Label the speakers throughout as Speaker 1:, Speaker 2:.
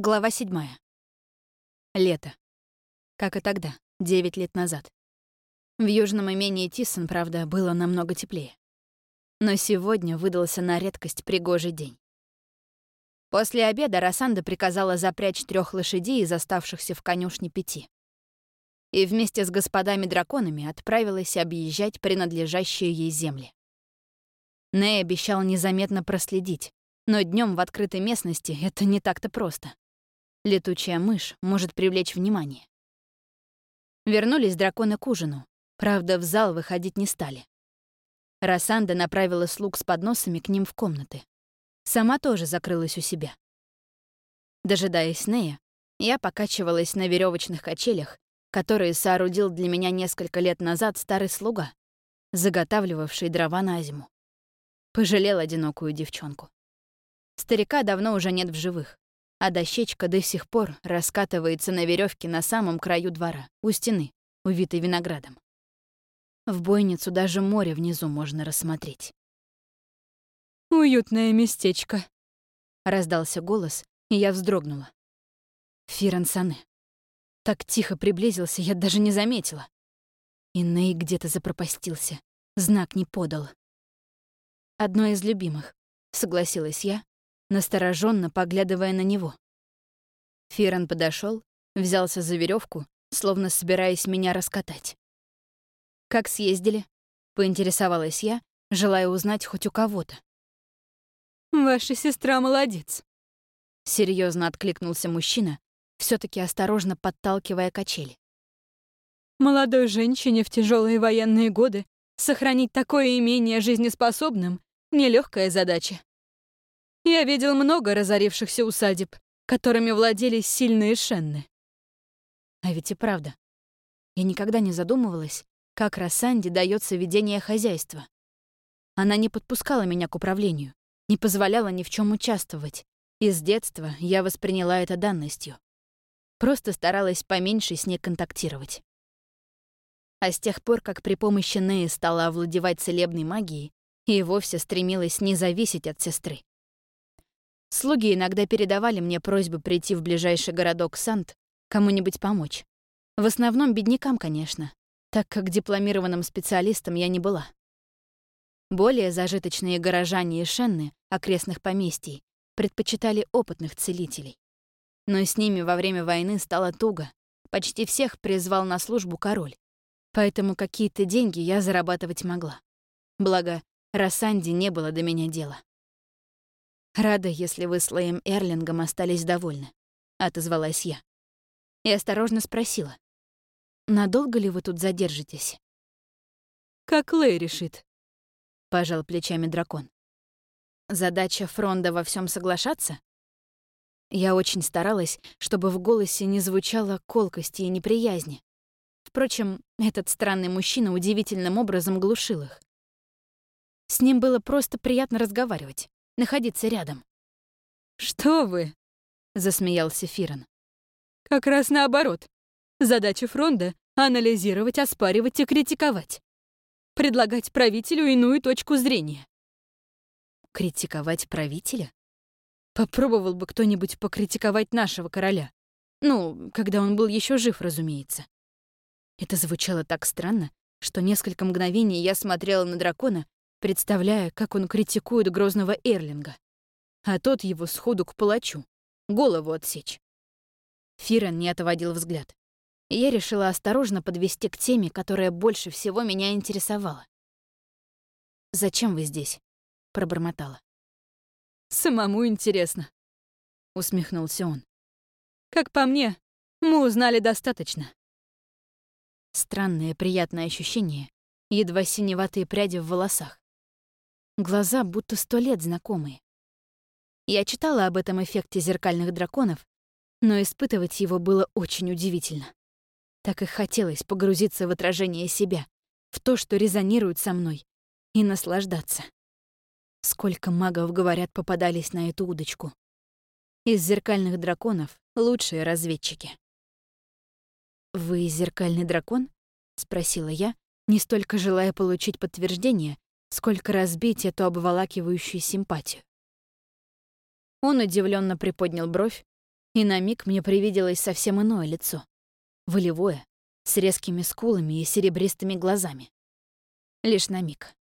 Speaker 1: Глава седьмая. Лето. Как и тогда, девять лет назад. В южном имении Тиссон, правда, было намного теплее. Но сегодня выдался на редкость пригожий день. После обеда Рассанда приказала запрячь трех лошадей из оставшихся в конюшне пяти. И вместе с господами-драконами отправилась объезжать принадлежащие ей земли. Ней обещал незаметно проследить, но днем в открытой местности это не так-то просто. Летучая мышь может привлечь внимание. Вернулись драконы к ужину. Правда, в зал выходить не стали. Рассанда направила слуг с подносами к ним в комнаты. Сама тоже закрылась у себя. Дожидаясь Нея, я покачивалась на веревочных качелях, которые соорудил для меня несколько лет назад старый слуга, заготавливавший дрова на зиму. Пожалел одинокую девчонку. Старика давно уже нет в живых а дощечка до сих пор раскатывается на веревке на самом краю двора, у стены, увитой виноградом. В бойницу даже море внизу можно рассмотреть.
Speaker 2: «Уютное местечко», —
Speaker 1: раздался голос, и я вздрогнула. Фиран. Так тихо приблизился, я даже не заметила. И где-то запропастился, знак не подал. «Одно из любимых», — согласилась я, настороженно поглядывая на него. Фиран подошел, взялся за веревку, словно собираясь меня раскатать. «Как съездили?» — поинтересовалась я, желая узнать хоть у кого-то.
Speaker 2: «Ваша сестра молодец», —
Speaker 1: серьезно откликнулся мужчина, все таки осторожно подталкивая качели.
Speaker 2: «Молодой женщине в тяжелые военные годы сохранить такое имение жизнеспособным — нелегкая задача. Я видел много разорившихся усадеб, которыми владели сильные шенны.
Speaker 1: А ведь и правда. Я никогда не задумывалась, как Рассанде дается ведение хозяйства. Она не подпускала меня к управлению, не позволяла ни в чем участвовать, и с детства я восприняла это данностью. Просто старалась поменьше с ней контактировать. А с тех пор, как при помощи Неи стала овладевать целебной магией, и вовсе стремилась не зависеть от сестры. Слуги иногда передавали мне просьбы прийти в ближайший городок Сант, кому-нибудь помочь. В основном беднякам, конечно, так как дипломированным специалистом я не была. Более зажиточные горожане и шенны окрестных поместий предпочитали опытных целителей. Но с ними во время войны стало туго. Почти всех призвал на службу король. Поэтому какие-то деньги я зарабатывать могла. Благо, Рассанди не было до меня дела. «Рада, если вы с Лэем Эрлингом остались довольны», — отозвалась я. И осторожно спросила. «Надолго ли вы тут задержитесь?»
Speaker 2: «Как Лэй решит», —
Speaker 1: пожал плечами дракон. «Задача Фронда во всем соглашаться?» Я очень старалась, чтобы в голосе не звучало колкости и неприязни. Впрочем, этот странный мужчина удивительным образом глушил их. С ним было просто приятно разговаривать находиться рядом.
Speaker 2: «Что вы?» — засмеялся Фиран. «Как раз наоборот. Задача фронта — анализировать, оспаривать и критиковать. Предлагать правителю иную точку зрения».
Speaker 1: «Критиковать правителя?» Попробовал бы кто-нибудь покритиковать нашего короля. Ну, когда он был еще жив, разумеется. Это звучало так странно, что несколько мгновений я смотрела на дракона, представляя, как он критикует грозного Эрлинга. А тот его сходу к палачу, голову отсечь. Фиран не отводил взгляд. Я решила осторожно подвести к теме, которая больше всего меня интересовала. «Зачем вы здесь?» — пробормотала.
Speaker 2: «Самому интересно», — усмехнулся он. «Как по мне, мы узнали достаточно».
Speaker 1: Странное приятное ощущение, едва синеватые пряди в волосах. Глаза будто сто лет знакомые. Я читала об этом эффекте зеркальных драконов, но испытывать его было очень удивительно. Так и хотелось погрузиться в отражение себя, в то, что резонирует со мной, и наслаждаться. Сколько магов, говорят, попадались на эту удочку. Из зеркальных драконов — лучшие разведчики. «Вы зеркальный дракон?» — спросила я, не столько желая получить подтверждение, сколько разбить эту обволакивающую симпатию. Он удивленно приподнял бровь, И на миг мне привиделось совсем иное лицо. Волевое, с резкими скулами и серебристыми глазами. Лишь на миг.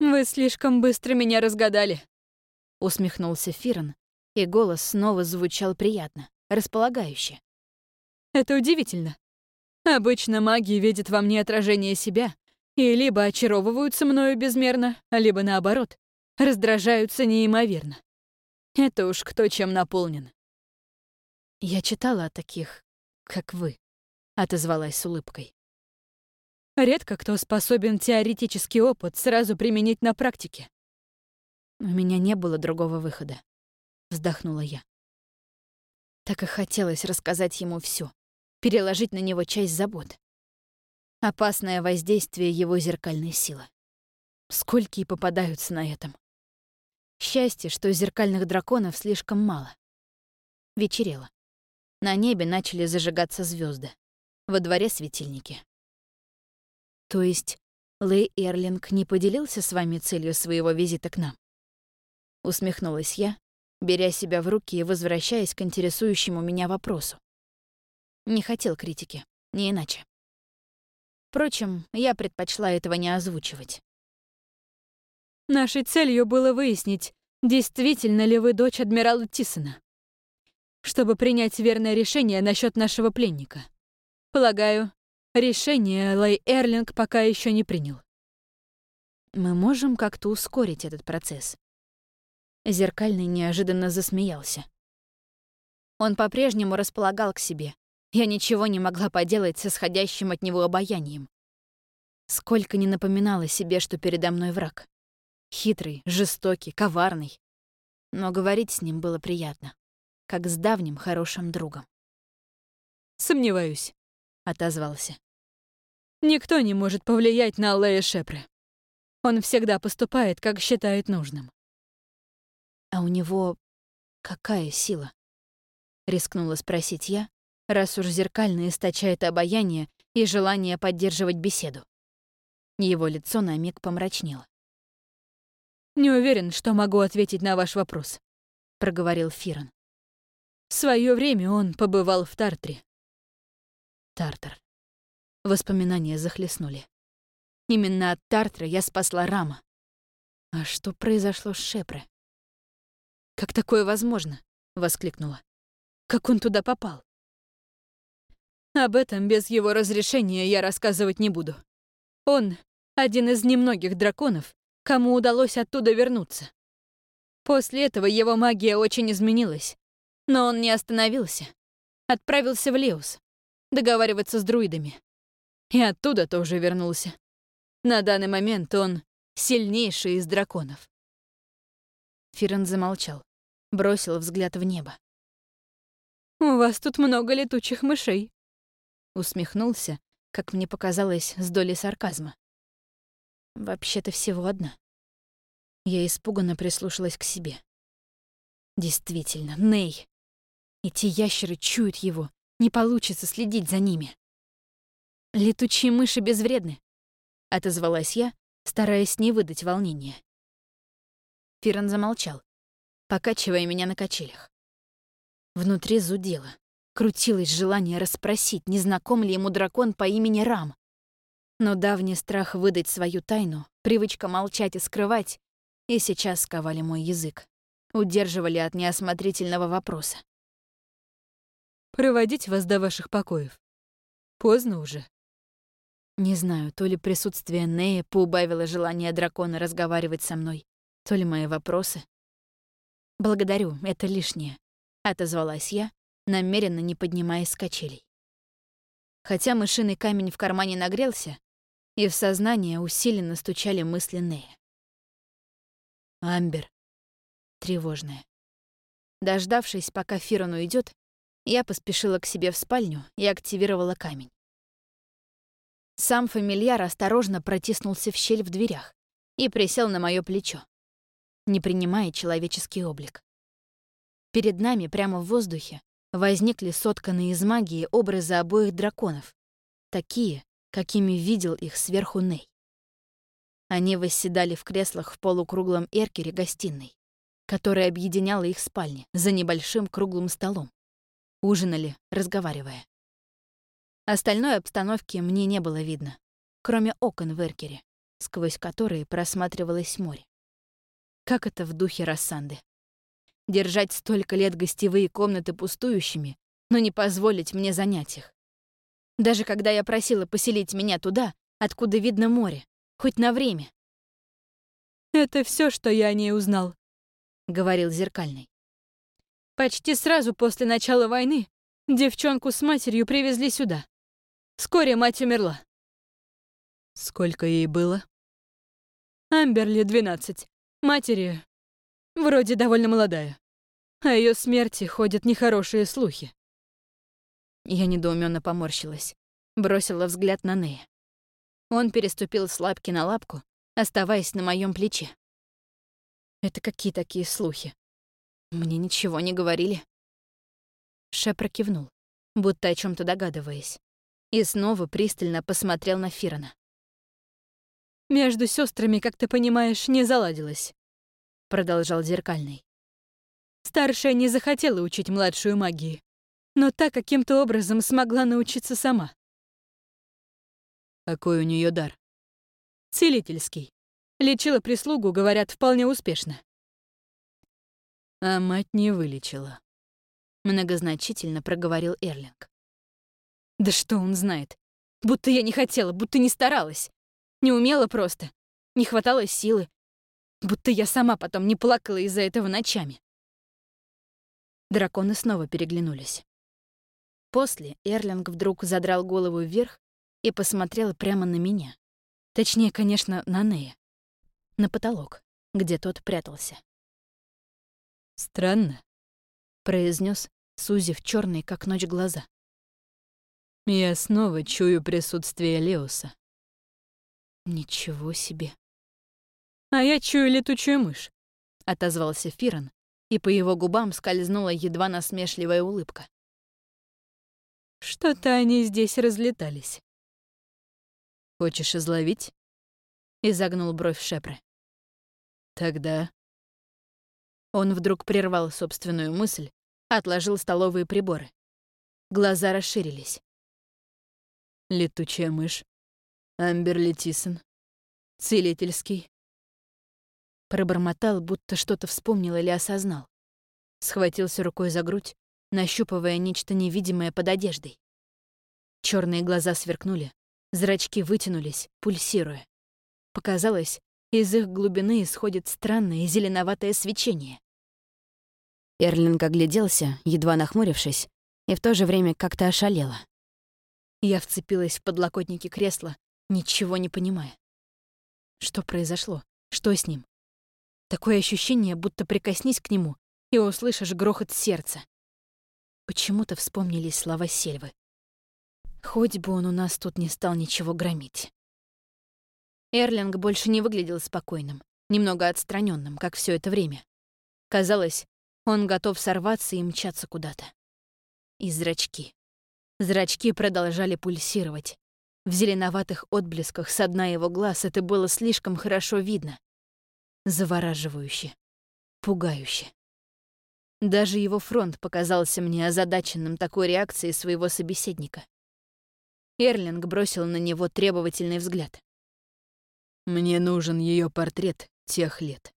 Speaker 2: «Вы слишком быстро меня разгадали», —
Speaker 1: усмехнулся Фирон, и голос снова звучал приятно, располагающе.
Speaker 2: «Это удивительно. Обычно маги видят во мне отражение себя и либо очаровываются мною безмерно, либо наоборот, раздражаются неимоверно. Это уж кто чем наполнен.
Speaker 1: Я читала о таких, как вы, отозвалась с улыбкой.
Speaker 2: Редко кто способен теоретический опыт сразу применить на практике.
Speaker 1: У меня не было другого выхода, вздохнула я. Так и хотелось рассказать ему все, переложить на него часть забот. Опасное воздействие его зеркальной силы. Сколько и попадаются на этом. Счастье, что зеркальных драконов слишком мало. Вечерело. На небе начали зажигаться звезды. Во дворе светильники. То есть Лэй Эрлинг не поделился с вами целью своего визита к нам? Усмехнулась я, беря себя в руки и возвращаясь к интересующему меня вопросу. Не хотел критики, не иначе. Впрочем, я предпочла этого не озвучивать.
Speaker 2: Нашей целью было выяснить, действительно ли вы дочь адмирала Тисона, чтобы принять верное решение насчет нашего пленника. Полагаю, решение Лэй Эрлинг пока еще не принял.
Speaker 1: Мы можем как-то ускорить этот процесс. Зеркальный неожиданно засмеялся. Он по-прежнему располагал к себе, я ничего не могла поделать с исходящим от него обаянием. Сколько не напоминала себе, что передо мной враг. Хитрый, жестокий, коварный. Но говорить с ним было приятно, как с давним хорошим другом.
Speaker 2: «Сомневаюсь», — отозвался. «Никто не может повлиять на Аллея Шепре. Он всегда поступает, как считает нужным».
Speaker 1: «А у него какая сила?» — рискнула спросить я, раз уж зеркально источает обаяние и желание поддерживать беседу. Его лицо на миг помрачнело.
Speaker 2: «Не уверен, что могу ответить на ваш вопрос», — проговорил Фирон. «В свое время он побывал в Тартре».
Speaker 1: Тартар. Воспоминания захлестнули. Именно от Тартра я спасла Рама. А что произошло с Шепре? «Как такое возможно?» — воскликнула. «Как он туда попал?»
Speaker 2: Об этом без его разрешения я рассказывать не буду. Он — один из немногих драконов, кому удалось оттуда вернуться. После этого его магия очень изменилась. Но он не остановился. Отправился в Леус, договариваться с друидами. И оттуда тоже вернулся. На данный момент он сильнейший из драконов.
Speaker 1: Фирен замолчал, бросил взгляд в небо.
Speaker 2: «У вас тут много летучих мышей»,
Speaker 1: Усмехнулся, как мне показалось, с долей сарказма. Вообще-то всего одна. Я испуганно прислушалась к себе. Действительно, Ней. Эти ящеры чуют его, не получится следить за ними. «Летучие мыши безвредны», — отозвалась я, стараясь не выдать волнения. Фиран замолчал, покачивая меня на качелях. Внутри зудело. Крутилось желание расспросить, не знаком ли ему дракон по имени Рам. Но давний страх выдать свою тайну, привычка молчать и скрывать, и сейчас сковали мой язык, удерживали от неосмотрительного вопроса.
Speaker 2: «Проводить вас до ваших покоев? Поздно уже».
Speaker 1: Не знаю, то ли присутствие Нея поубавило желание дракона разговаривать со мной, то ли мои вопросы. «Благодарю, это лишнее», — отозвалась я, намеренно не поднимаясь с. Хотя мышиный камень в кармане нагрелся, и в сознание усиленно стучали мысли Нея. Амбер. Тревожная. Дождавшись, пока Фирон уйдет, я поспешила к себе в спальню и активировала камень. Сам фамильяр осторожно протиснулся в щель в дверях и присел на мое плечо, не принимая человеческий облик. Перед нами, прямо в воздухе, возникли сотканные из магии образы обоих драконов, такие, какими видел их сверху Ней. Они восседали в креслах в полукруглом эркере гостиной. которая объединяла их спальни за небольшим круглым столом. Ужинали, разговаривая. Остальной обстановки мне не было видно, кроме окон в Эркере, сквозь которые просматривалось море. Как это в духе Рассанды? Держать столько лет гостевые комнаты пустующими, но не позволить мне занять их. Даже когда я просила поселить меня туда, откуда видно море, хоть на время.
Speaker 2: «Это все, что я о ней узнал», — говорил Зеркальный. «Почти сразу после начала войны девчонку с матерью привезли сюда. Вскоре мать умерла».
Speaker 3: «Сколько ей было?»
Speaker 2: «Амберли, 12. Матери вроде довольно молодая. О ее смерти ходят нехорошие слухи.
Speaker 1: Я недоуменно поморщилась, бросила взгляд на Нея. Он переступил с лапки на лапку, оставаясь на моем плече. Это какие такие слухи? Мне ничего не говорили. Шепра кивнул, будто о чем то догадываясь, и снова пристально посмотрел на Фирана.
Speaker 2: «Между сестрами, как ты понимаешь, не заладилось», — продолжал Зеркальный. Старшая не захотела учить младшую магии, но та каким-то образом смогла научиться сама.
Speaker 3: Какой у нее дар?
Speaker 2: Целительский. Лечила прислугу, говорят, вполне успешно.
Speaker 3: А мать не вылечила.
Speaker 1: Многозначительно проговорил Эрлинг.
Speaker 2: Да что он знает? Будто я не хотела, будто не старалась. Не умела просто. Не хватало силы. Будто я сама потом не плакала из-за этого ночами.
Speaker 1: Драконы снова переглянулись. После Эрлинг вдруг задрал голову вверх и посмотрел прямо на меня. Точнее, конечно, на Нея. На потолок, где тот прятался.
Speaker 3: «Странно», —
Speaker 1: произнес, сузив черные, как ночь, глаза.
Speaker 3: «Я снова чую присутствие Леуса».
Speaker 1: «Ничего себе».
Speaker 2: «А я чую летучую мышь», —
Speaker 1: отозвался Фиран, и по его губам скользнула едва насмешливая улыбка.
Speaker 2: Что-то они здесь разлетались.
Speaker 3: «Хочешь изловить?» — изогнул бровь Шепры. «Тогда...»
Speaker 1: Он вдруг прервал собственную мысль, отложил столовые приборы. Глаза расширились.
Speaker 3: «Летучая мышь. Амбер Летисон. Целительский».
Speaker 1: Пробормотал, будто что-то вспомнил или осознал. Схватился рукой за грудь, нащупывая нечто невидимое под одеждой. Черные глаза сверкнули, зрачки вытянулись, пульсируя. Показалось, из их глубины исходит странное зеленоватое свечение. Эрлинг огляделся, едва нахмурившись, и в то же время как-то ошалела. Я вцепилась в подлокотники кресла, ничего не понимая. Что произошло? Что с ним? Такое ощущение, будто прикоснись к нему и услышишь грохот сердца. Почему-то вспомнились слова Сельвы. Хоть бы он у нас тут не стал ничего громить. Эрлинг больше не выглядел спокойным, немного отстраненным, как все это время. Казалось, он готов сорваться и мчаться куда-то. И зрачки. Зрачки продолжали пульсировать. В зеленоватых отблесках с дна его глаз это было слишком хорошо видно. Завораживающе. Пугающе. Даже его фронт показался мне озадаченным такой реакцией своего собеседника. Эрлинг бросил на него требовательный взгляд.
Speaker 3: «Мне нужен ее портрет тех лет».